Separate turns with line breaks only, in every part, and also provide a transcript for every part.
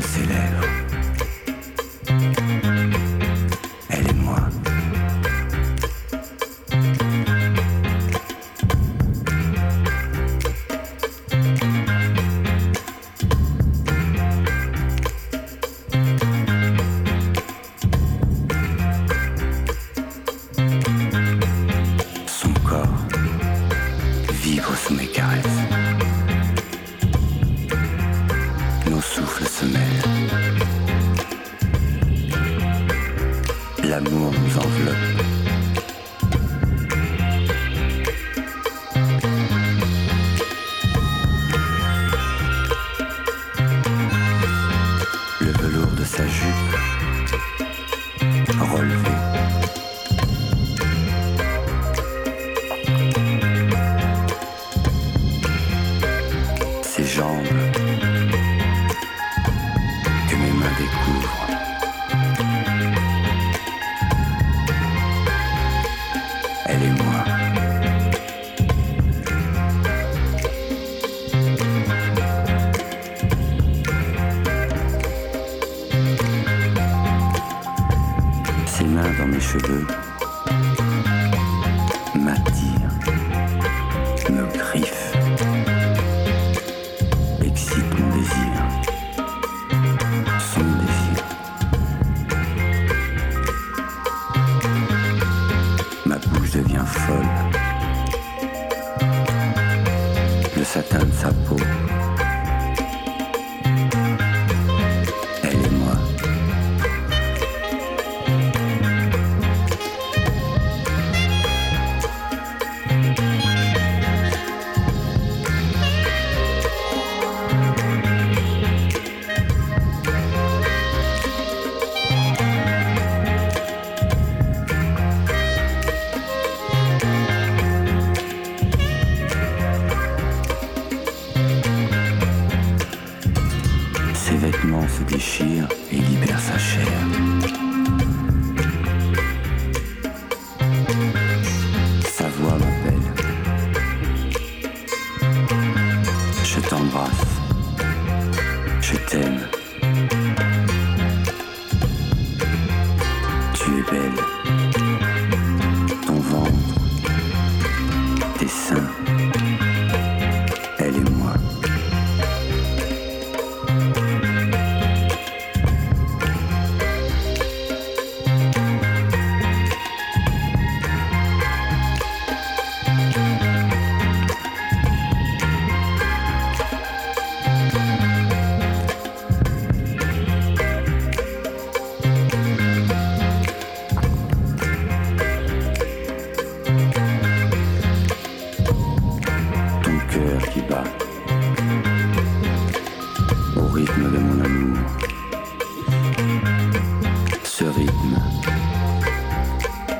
de ses. Le satin de sa peau.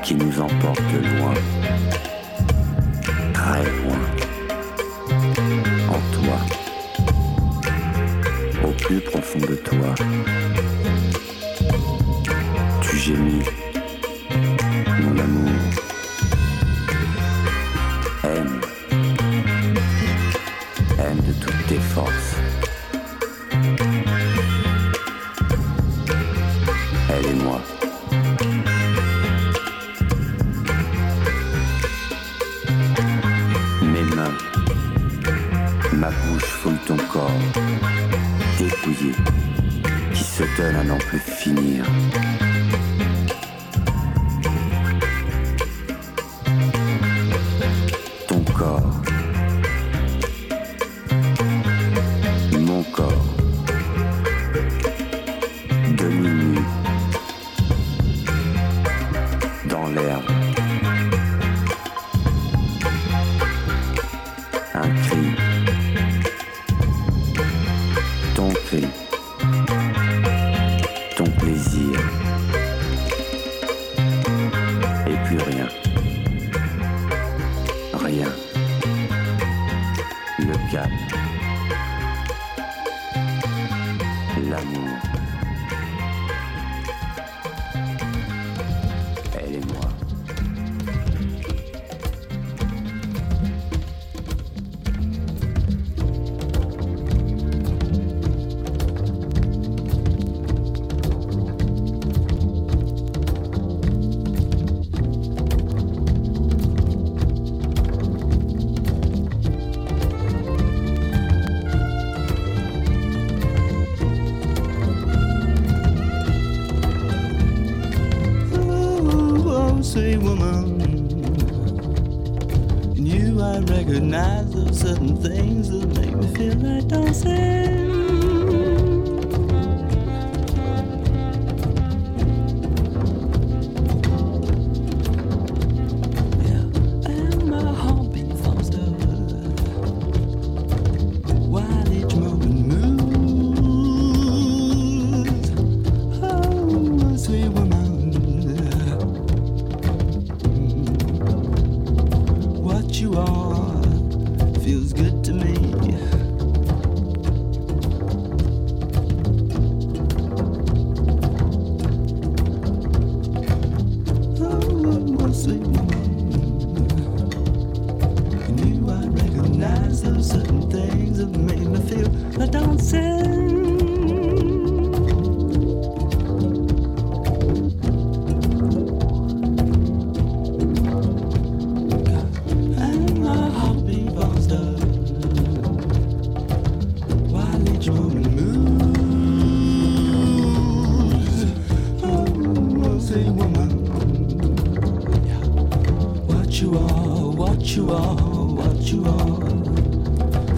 qui nous emporte loin, très loin, en toi, au plus profond de toi.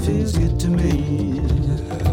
Feels good to me.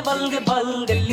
बलगे बल्ग बल्ग।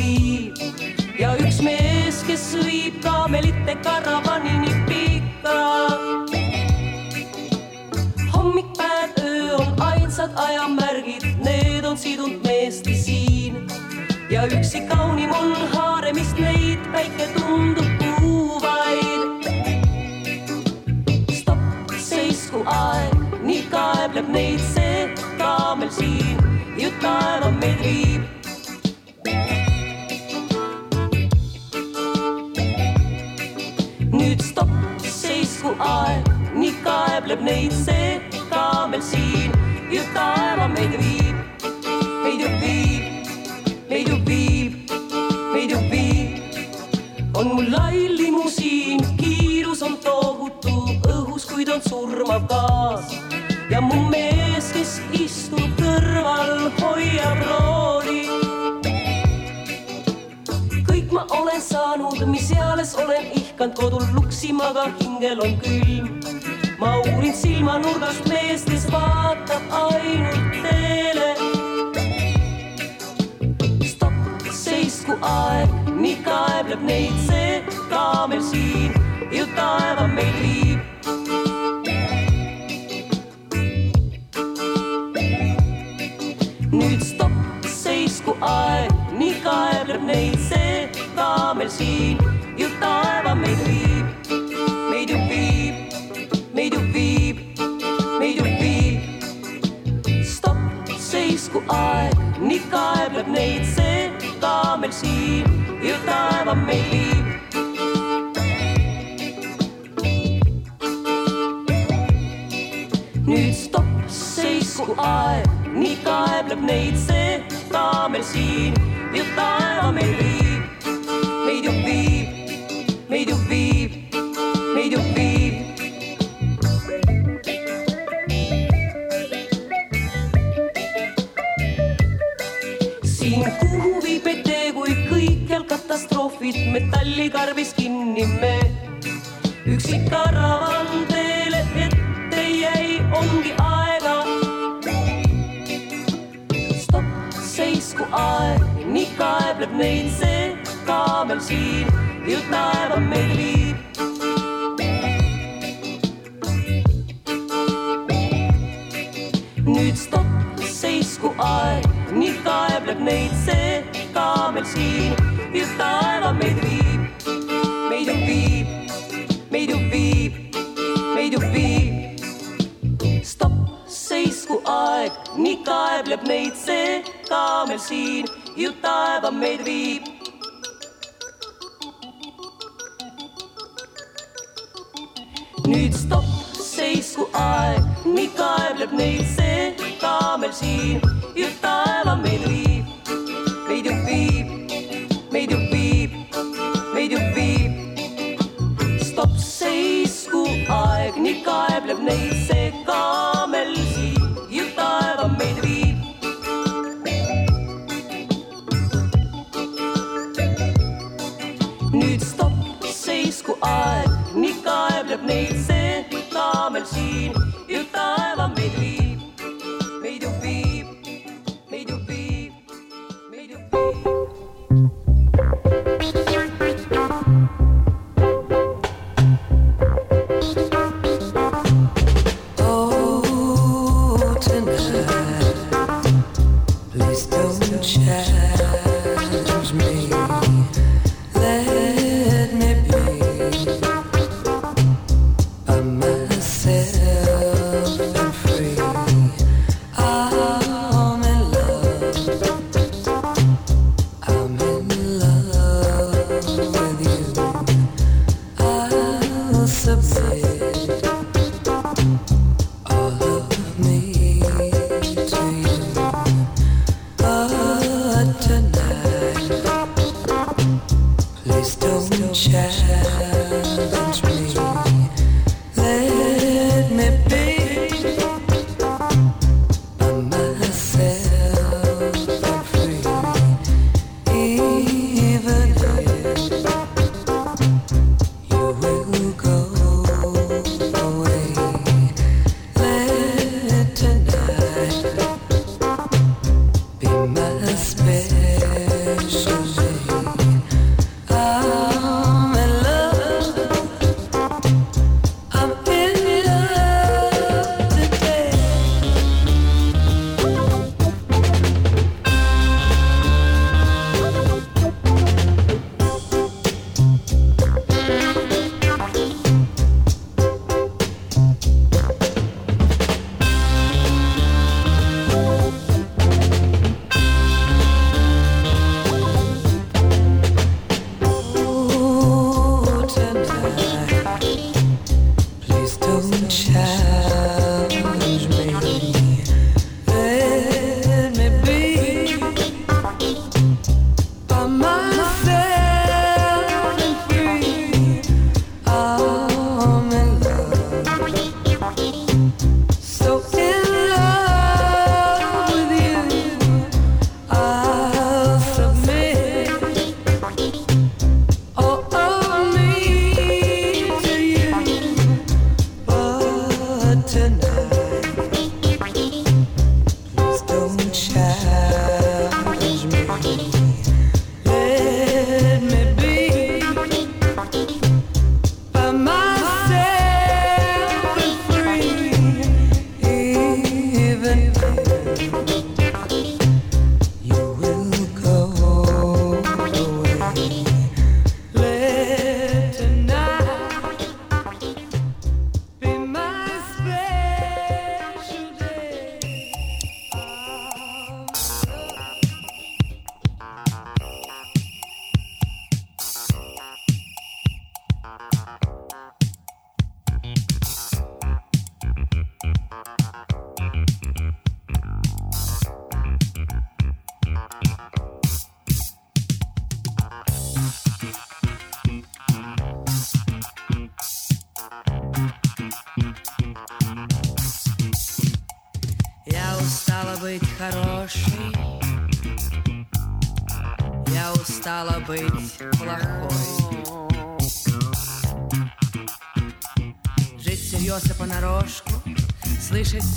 Ju taeva meid viib, meid ju viib, meid ju viib, meid ju viib. on mul lai limusiin, kiirus on tohutu õhus, kuid on surmav gaas. Ja mu mees, kes istub kõrval, hoiab rooli. kõik ma olen saanud, mis eales olen ihkanud kodul luksima, aga hingel on külm. ma uurin silmanurgast meest, kes vaatab ainult teele. stopp, seisku aeg, nii kaebleb neid see kaamel siin ju taeva meid viib. nüüd stopp, seisku aeg, nii kaebleb neid see kaamel siin ju taeva taeva meid viib. nüüd stopp, seisku aeg, nii kaebleb neid see kaamel siin ju taeva meid viib, kaamel siin, ju nüüd stopp, seisku aeg, nii kaebleb neid see kaamel siin,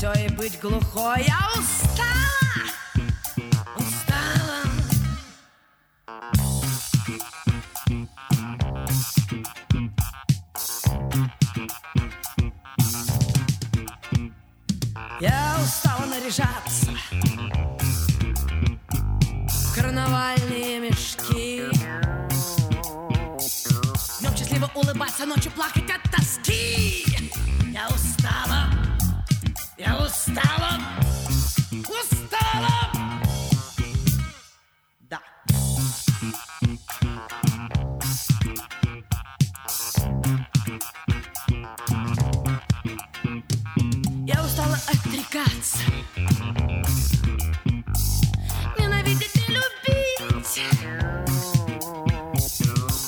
все и быть глухой. А Я устал. привыкла отрекаться Ненавидеть и любить.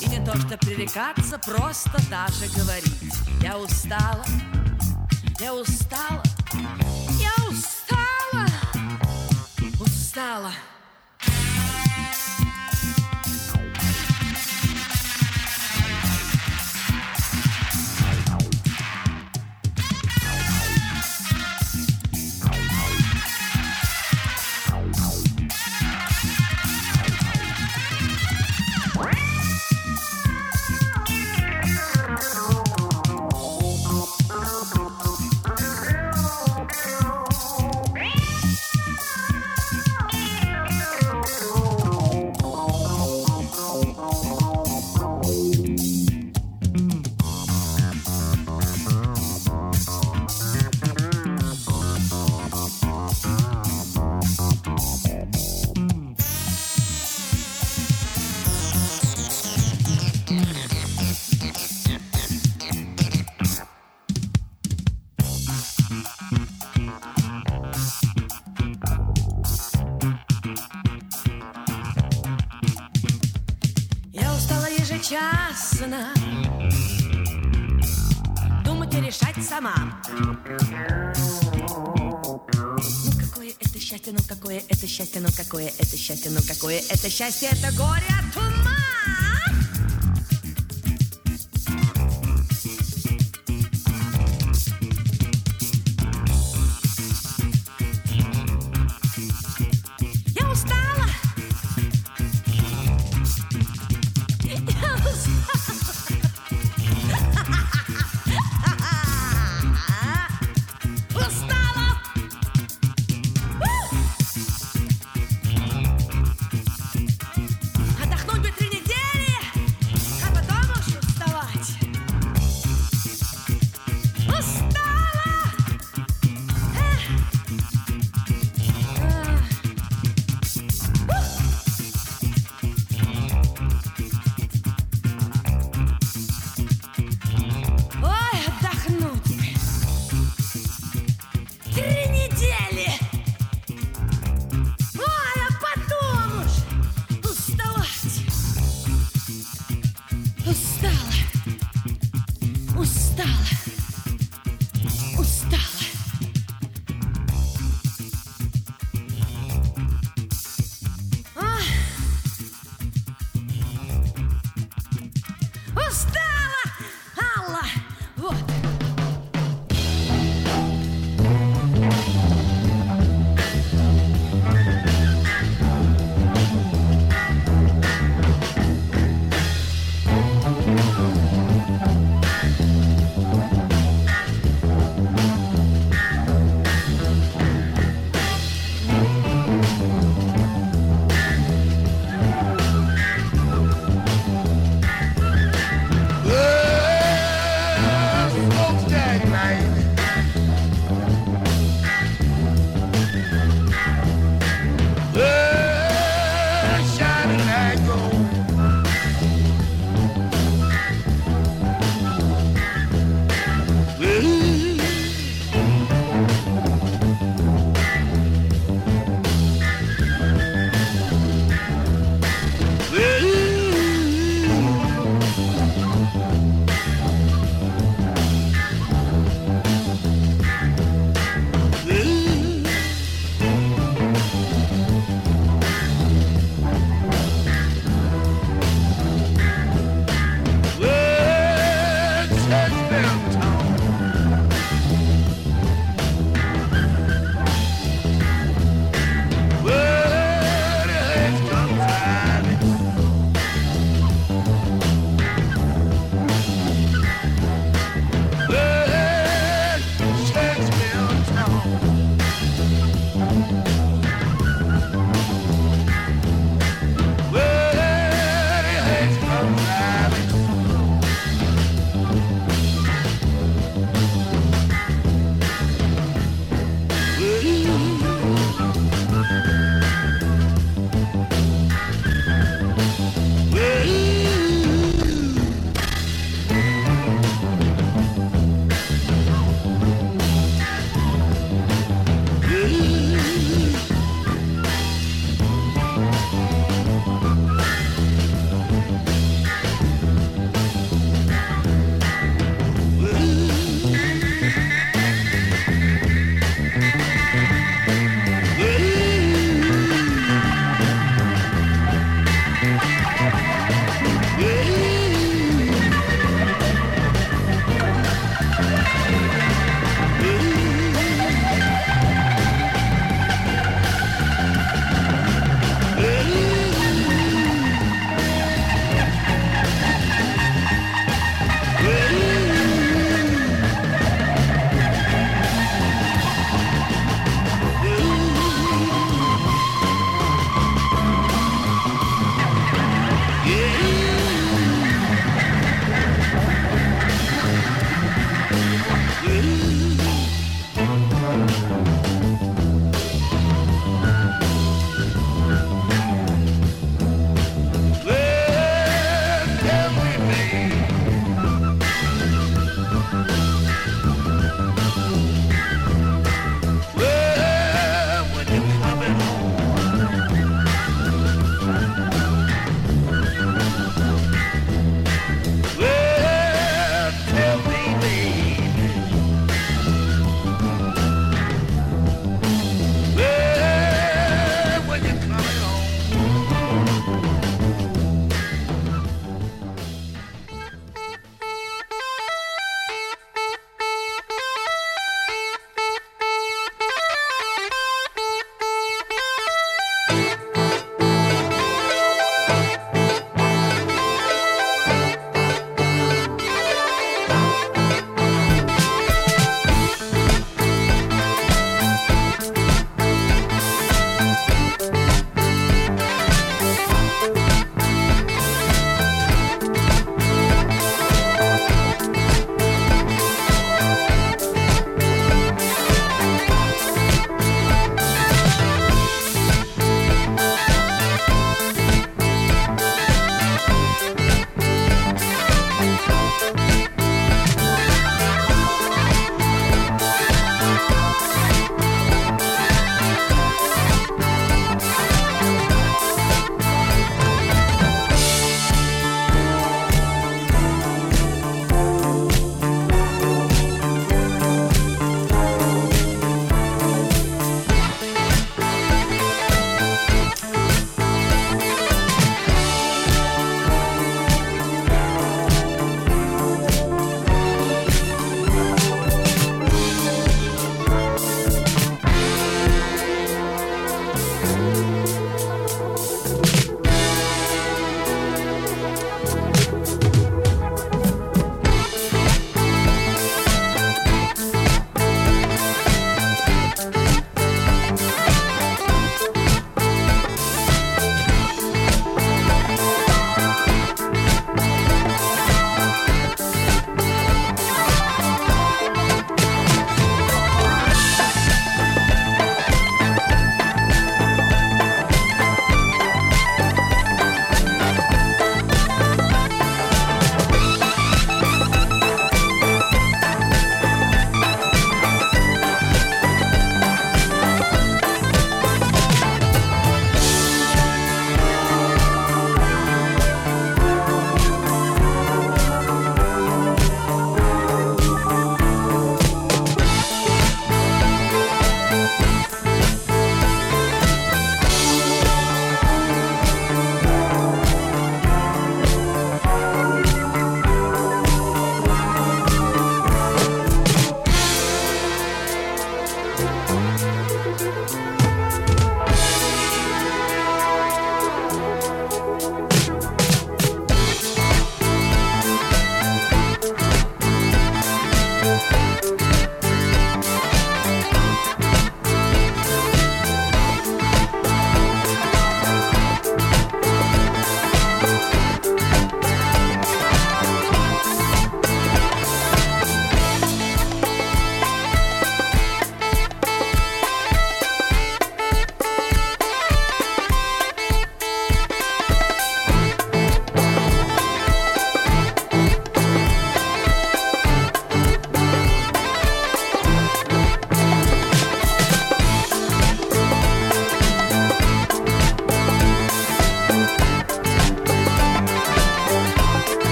И не то что пререкаться, просто даже говорить. Я устала, я устала, я устала, устала. Это счастье, это горе,